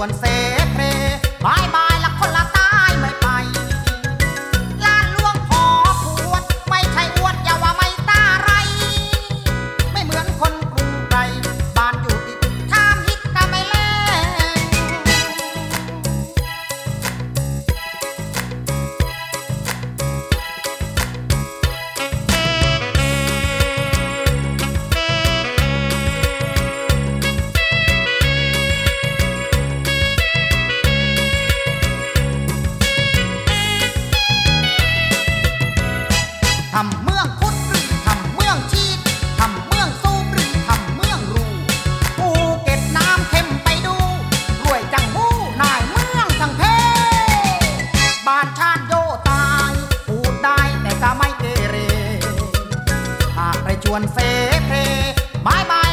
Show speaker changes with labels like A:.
A: วนเสานชาติโยตายพูดได้แต่ก็ไม่เกเรหากไปชวนเฟเพไม่มา